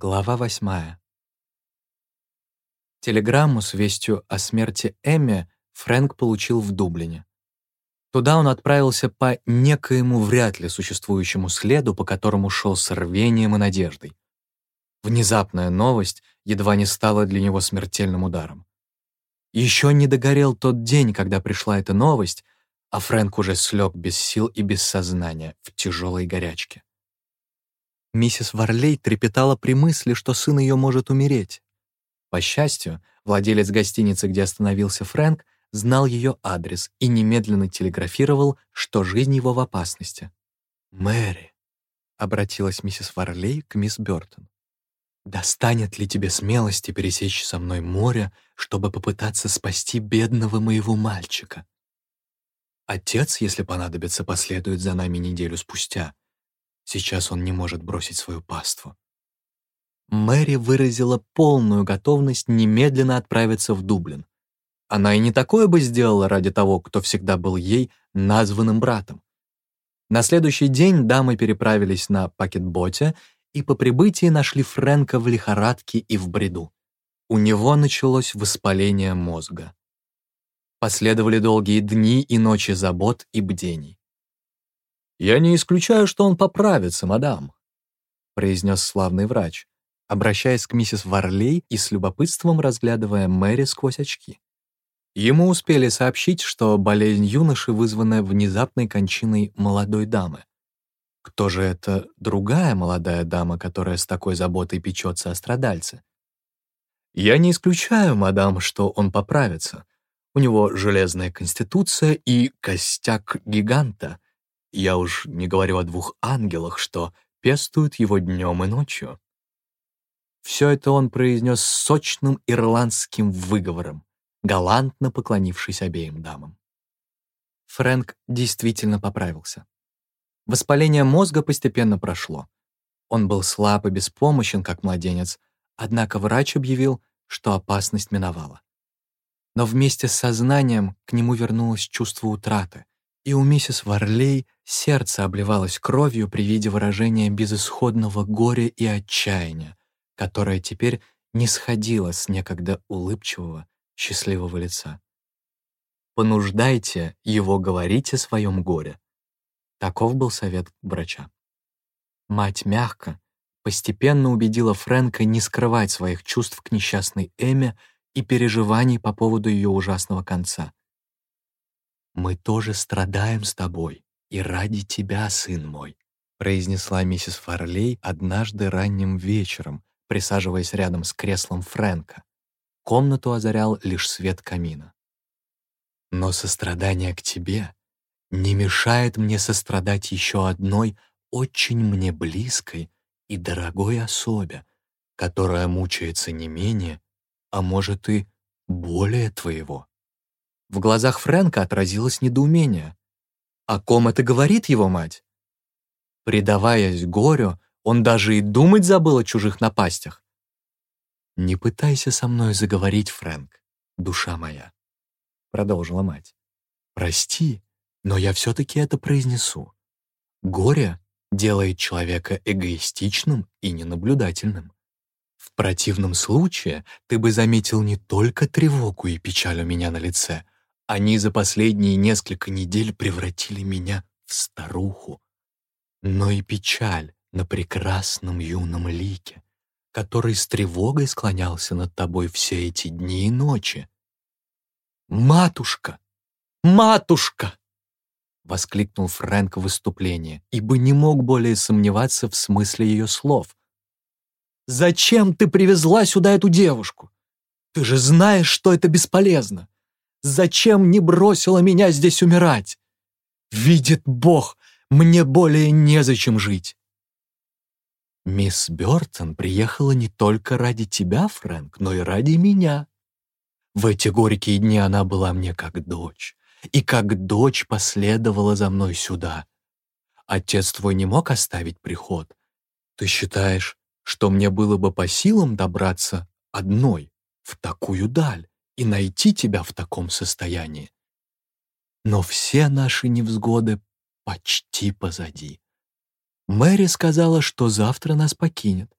Глава восьмая. Телеграмму с вестью о смерти Эмми Фрэнк получил в Дублине. Туда он отправился по некоему вряд ли существующему следу, по которому шел с рвением и надеждой. Внезапная новость едва не стала для него смертельным ударом. Еще не догорел тот день, когда пришла эта новость, а Фрэнк уже слег без сил и без сознания в тяжелой горячке. Миссис Варлей трепетала при мысли, что сын ее может умереть. По счастью, владелец гостиницы, где остановился Фрэнк, знал ее адрес и немедленно телеграфировал, что жизнь его в опасности. «Мэри», — обратилась миссис Варлей к мисс Бёртон, «достанет ли тебе смелости пересечь со мной море, чтобы попытаться спасти бедного моего мальчика? Отец, если понадобится, последует за нами неделю спустя, Сейчас он не может бросить свою паству. Мэри выразила полную готовность немедленно отправиться в Дублин. Она и не такое бы сделала ради того, кто всегда был ей названным братом. На следующий день дамы переправились на пакетботе и по прибытии нашли Фрэнка в лихорадке и в бреду. У него началось воспаление мозга. Последовали долгие дни и ночи забот и бдений. «Я не исключаю, что он поправится, мадам», произнес славный врач, обращаясь к миссис Варлей и с любопытством разглядывая Мэри сквозь очки. Ему успели сообщить, что болезнь юноши вызвана внезапной кончиной молодой дамы. Кто же это другая молодая дама, которая с такой заботой печется о страдальце? Я не исключаю, мадам, что он поправится. У него железная конституция и костяк гиганта — я уж не говорю о двух ангелах, что пестуют его днем и ночью. Все это он произнес сочным ирландским выговором, галантно поклонившись обеим дамам. Фрэнк действительно поправился. Воспаление мозга постепенно прошло. Он был слаб и беспомощен, как младенец, однако врач объявил, что опасность миновала. Но вместе с сознанием к нему вернулось чувство утраты, и у миссис Варлей сердце обливалось кровью при виде выражения безысходного горя и отчаяния, которое теперь не сходило с некогда улыбчивого, счастливого лица. «Понуждайте его говорить о своем горе». Таков был совет врача. Мать мягко, постепенно убедила Фрэнка не скрывать своих чувств к несчастной Эме и переживаний по поводу ее ужасного конца. «Мы тоже страдаем с тобой, и ради тебя, сын мой», произнесла миссис Фарлей однажды ранним вечером, присаживаясь рядом с креслом Фрэнка. Комнату озарял лишь свет камина. «Но сострадание к тебе не мешает мне сострадать еще одной очень мне близкой и дорогой особе, которая мучается не менее, а может и более твоего. В глазах Фрэнка отразилось недоумение. О ком это говорит его мать? Предаваясь горю, он даже и думать забыл о чужих напастях. «Не пытайся со мной заговорить, Фрэнк, душа моя», — продолжила мать. «Прости, но я все-таки это произнесу. Горе делает человека эгоистичным и ненаблюдательным. В противном случае ты бы заметил не только тревогу и печаль у меня на лице, они за последние несколько недель превратили меня в старуху. Но и печаль на прекрасном юном лике, который с тревогой склонялся над тобой все эти дни и ночи. «Матушка! Матушка!» — воскликнул Фрэнк в выступлении, ибо не мог более сомневаться в смысле ее слов. «Зачем ты привезла сюда эту девушку? Ты же знаешь, что это бесполезно. Зачем не бросила меня здесь умирать? Видит Бог, мне более незачем жить. Мисс Бёртон приехала не только ради тебя, Фрэнк, но и ради меня. В эти горькие дни она была мне как дочь, и как дочь последовала за мной сюда. Отец твой не мог оставить приход. Ты считаешь, что мне было бы по силам добраться одной в такую даль? И найти тебя в таком состоянии. Но все наши невзгоды почти позади. Мэри сказала, что завтра нас покинет.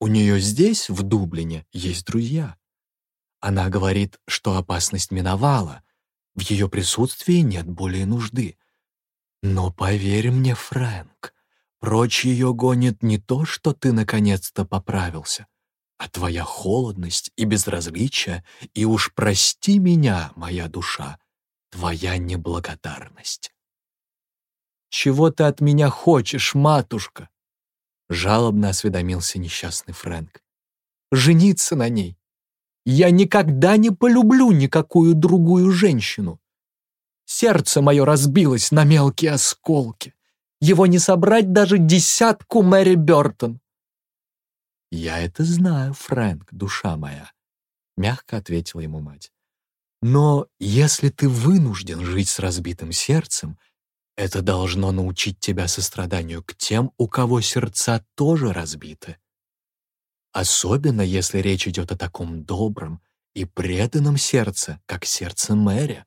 У нее здесь, в Дублине, есть друзья. Она говорит, что опасность миновала. В ее присутствии нет более нужды. Но поверь мне, Фрэнк, прочь ее гонит не то, что ты наконец-то поправился, а твоя холодность и безразличие, и уж прости меня, моя душа, твоя неблагодарность. «Чего ты от меня хочешь, матушка?» Жалобно осведомился несчастный Фрэнк. «Жениться на ней? Я никогда не полюблю никакую другую женщину. Сердце мое разбилось на мелкие осколки. Его не собрать даже десятку Мэри Бёртон. «Я это знаю, Фрэнк, душа моя», — мягко ответила ему мать. «Но если ты вынужден жить с разбитым сердцем, это должно научить тебя состраданию к тем, у кого сердца тоже разбиты. Особенно если речь идет о таком добром и преданном сердце, как сердце Мэри.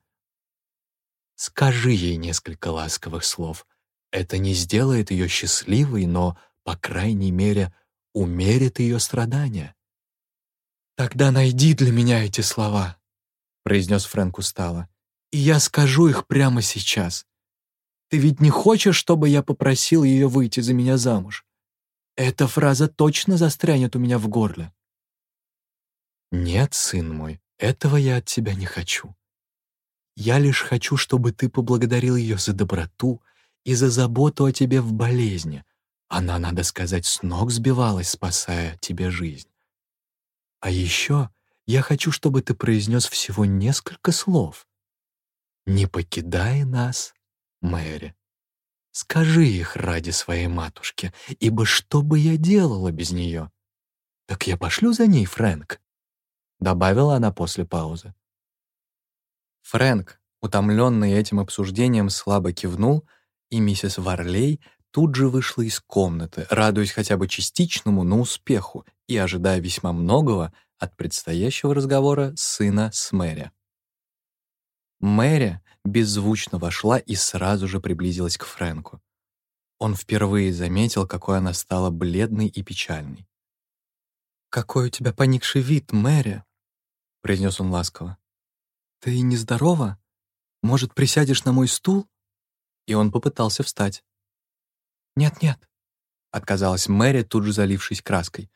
Скажи ей несколько ласковых слов. Это не сделает ее счастливой, но, по крайней мере, умерит ее страдания. «Тогда найди для меня эти слова», — произнес Фрэнк устало, «и я скажу их прямо сейчас. Ты ведь не хочешь, чтобы я попросил ее выйти за меня замуж? Эта фраза точно застрянет у меня в горле». «Нет, сын мой, этого я от тебя не хочу. Я лишь хочу, чтобы ты поблагодарил ее за доброту и за заботу о тебе в болезни, она, надо сказать, с ног сбивалась, спасая тебе жизнь. А еще я хочу, чтобы ты произнес всего несколько слов. «Не покидай нас, Мэри». Скажи их ради своей матушки, ибо что бы я делала без нее? Так я пошлю за ней, Фрэнк, — добавила она после паузы. Фрэнк, утомленный этим обсуждением, слабо кивнул, и миссис Варлей тут же вышла из комнаты, радуясь хотя бы частичному, но успеху и ожидая весьма многого от предстоящего разговора сына с Мэри. Мэри беззвучно вошла и сразу же приблизилась к Фрэнку. Он впервые заметил, какой она стала бледной и печальной. «Какой у тебя поникший вид, Мэри!» — произнес он ласково. «Ты нездорова? Может, присядешь на мой стул?» И он попытался встать. «Нет-нет», — отказалась Мэри, тут же залившись краской.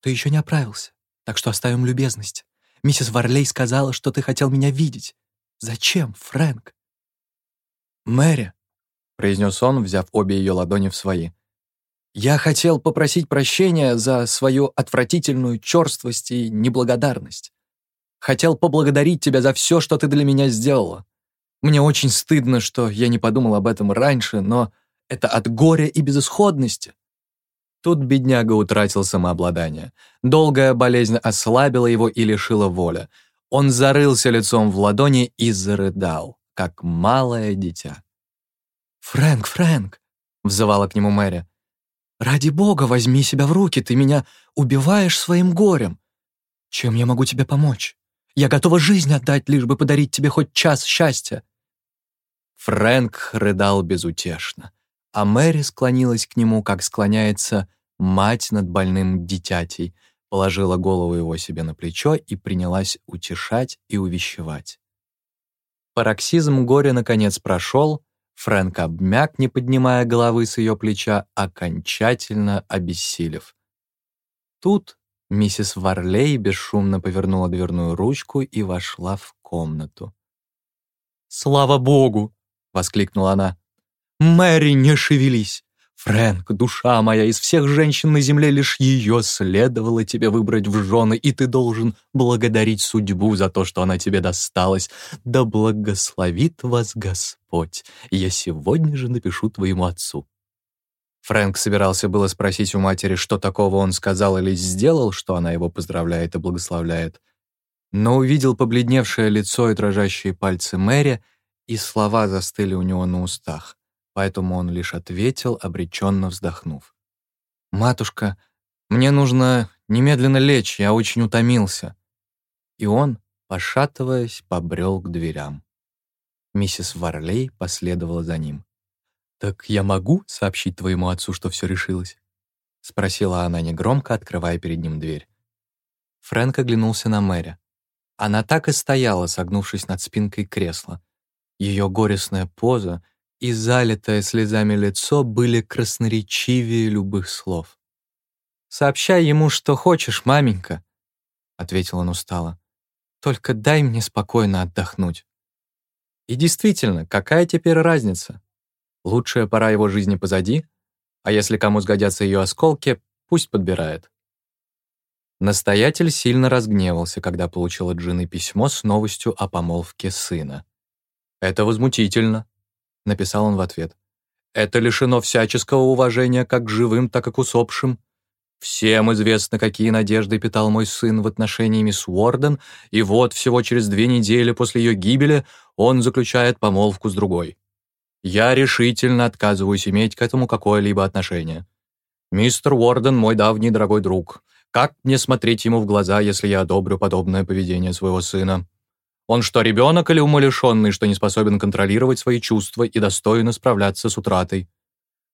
«Ты еще не оправился, так что оставим любезность. Миссис Варлей сказала, что ты хотел меня видеть. Зачем, Фрэнк?» «Мэри», — произнес он, взяв обе ее ладони в свои, «я хотел попросить прощения за свою отвратительную черствость и неблагодарность. Хотел поблагодарить тебя за все, что ты для меня сделала. Мне очень стыдно, что я не подумал об этом раньше, но это от горя и безысходности. Тут бедняга утратил самообладание. Долгая болезнь ослабила его и лишила воли. Он зарылся лицом в ладони и зарыдал, как малое дитя. «Фрэнк, Фрэнк!» — взывала к нему Мэри. «Ради бога, возьми себя в руки, ты меня убиваешь своим горем. Чем я могу тебе помочь? Я готова жизнь отдать, лишь бы подарить тебе хоть час счастья». Фрэнк рыдал безутешно а Мэри склонилась к нему, как склоняется мать над больным дитятей, положила голову его себе на плечо и принялась утешать и увещевать. Пароксизм горя наконец прошел, Фрэнк обмяк, не поднимая головы с ее плеча, окончательно обессилев. Тут миссис Варлей бесшумно повернула дверную ручку и вошла в комнату. «Слава богу!» — воскликнула она. Мэри, не шевелись. Фрэнк, душа моя, из всех женщин на земле лишь ее следовало тебе выбрать в жены, и ты должен благодарить судьбу за то, что она тебе досталась. Да благословит вас Господь. Я сегодня же напишу твоему отцу». Фрэнк собирался было спросить у матери, что такого он сказал или сделал, что она его поздравляет и благословляет, но увидел побледневшее лицо и дрожащие пальцы Мэри, и слова застыли у него на устах поэтому он лишь ответил, обреченно вздохнув. «Матушка, мне нужно немедленно лечь, я очень утомился». И он, пошатываясь, побрел к дверям. Миссис Варлей последовала за ним. «Так я могу сообщить твоему отцу, что все решилось?» спросила она негромко, открывая перед ним дверь. Фрэнк оглянулся на Мэри. Она так и стояла, согнувшись над спинкой кресла. Ее горестная поза и залитое слезами лицо были красноречивее любых слов. «Сообщай ему, что хочешь, маменька», — ответил он устало. «Только дай мне спокойно отдохнуть». И действительно, какая теперь разница? Лучшая пора его жизни позади, а если кому сгодятся ее осколки, пусть подбирает. Настоятель сильно разгневался, когда получил от жены письмо с новостью о помолвке сына. «Это возмутительно», — написал он в ответ. «Это лишено всяческого уважения как к живым, так и к усопшим. Всем известно, какие надежды питал мой сын в отношении мисс Уорден, и вот всего через две недели после ее гибели он заключает помолвку с другой. Я решительно отказываюсь иметь к этому какое-либо отношение. Мистер Уорден мой давний дорогой друг. Как мне смотреть ему в глаза, если я одобрю подобное поведение своего сына? Он что, ребенок или умалишенный, что не способен контролировать свои чувства и достойно справляться с утратой?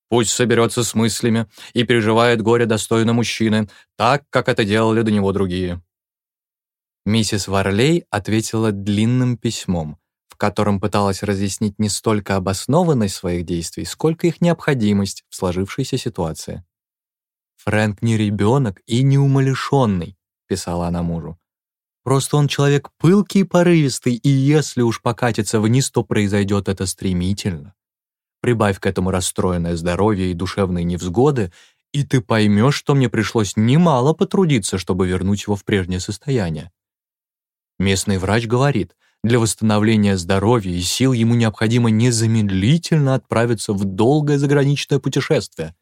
Пусть соберется с мыслями и переживает горе достойно мужчины, так, как это делали до него другие». Миссис Варлей ответила длинным письмом, в котором пыталась разъяснить не столько обоснованность своих действий, сколько их необходимость в сложившейся ситуации. «Фрэнк не ребенок и не умалишенный», — писала она мужу. «Просто он человек пылкий и порывистый, и если уж покатится вниз, то произойдет это стремительно. Прибавь к этому расстроенное здоровье и душевные невзгоды, и ты поймешь, что мне пришлось немало потрудиться, чтобы вернуть его в прежнее состояние. Местный врач говорит, для восстановления здоровья и сил ему необходимо незамедлительно отправиться в долгое заграничное путешествие.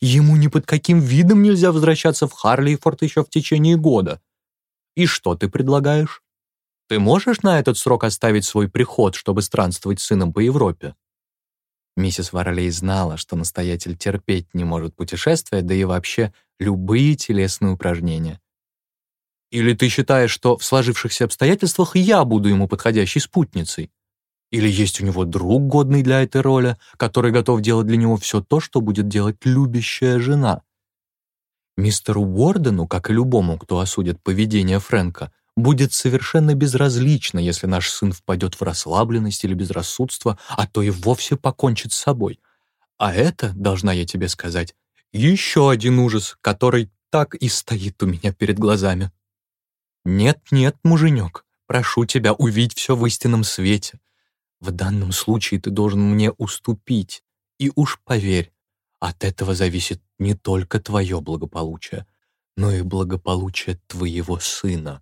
Ему ни под каким видом нельзя возвращаться в Харлейфорд еще в течение года. И что ты предлагаешь? Ты можешь на этот срок оставить свой приход, чтобы странствовать с сыном по Европе? Миссис Варлей знала, что настоятель терпеть не может путешествия, да и вообще любые телесные упражнения. Или ты считаешь, что в сложившихся обстоятельствах я буду ему подходящей спутницей? Или есть у него друг, годный для этой роли, который готов делать для него все то, что будет делать любящая жена? Мистеру Уордену, как и любому, кто осудит поведение Фрэнка, будет совершенно безразлично, если наш сын впадет в расслабленность или безрассудство, а то и вовсе покончит с собой. А это, должна я тебе сказать, еще один ужас, который так и стоит у меня перед глазами. Нет-нет, муженек, прошу тебя, увидеть все в истинном свете. В данном случае ты должен мне уступить, и уж поверь, от этого зависит не только твое благополучие, но и благополучие твоего сына.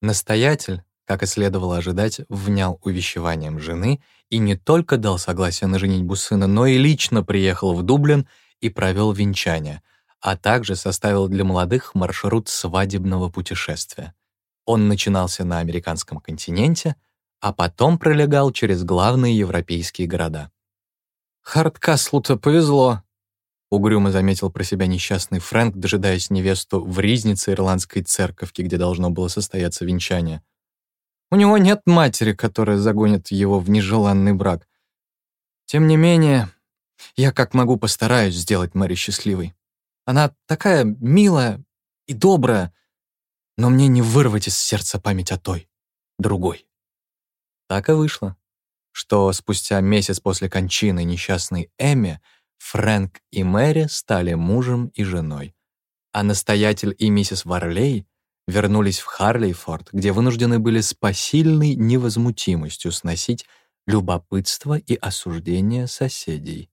Настоятель, как и следовало ожидать, внял увещеванием жены и не только дал согласие на женитьбу сына, но и лично приехал в Дублин и провел венчание, а также составил для молодых маршрут свадебного путешествия. Он начинался на американском континенте, а потом пролегал через главные европейские города. «Хардкаслу-то повезло», — угрюмо заметил про себя несчастный Фрэнк, дожидаясь невесту в ризнице ирландской церковки, где должно было состояться венчание. «У него нет матери, которая загонит его в нежеланный брак. Тем не менее, я как могу постараюсь сделать Мэри счастливой. Она такая милая и добрая, но мне не вырвать из сердца память о той, другой». Так и вышло, что спустя месяц после кончины несчастной Эми Фрэнк и Мэри стали мужем и женой, а настоятель и миссис Варлей вернулись в Харлейфорд, где вынуждены были с посильной невозмутимостью сносить любопытство и осуждение соседей.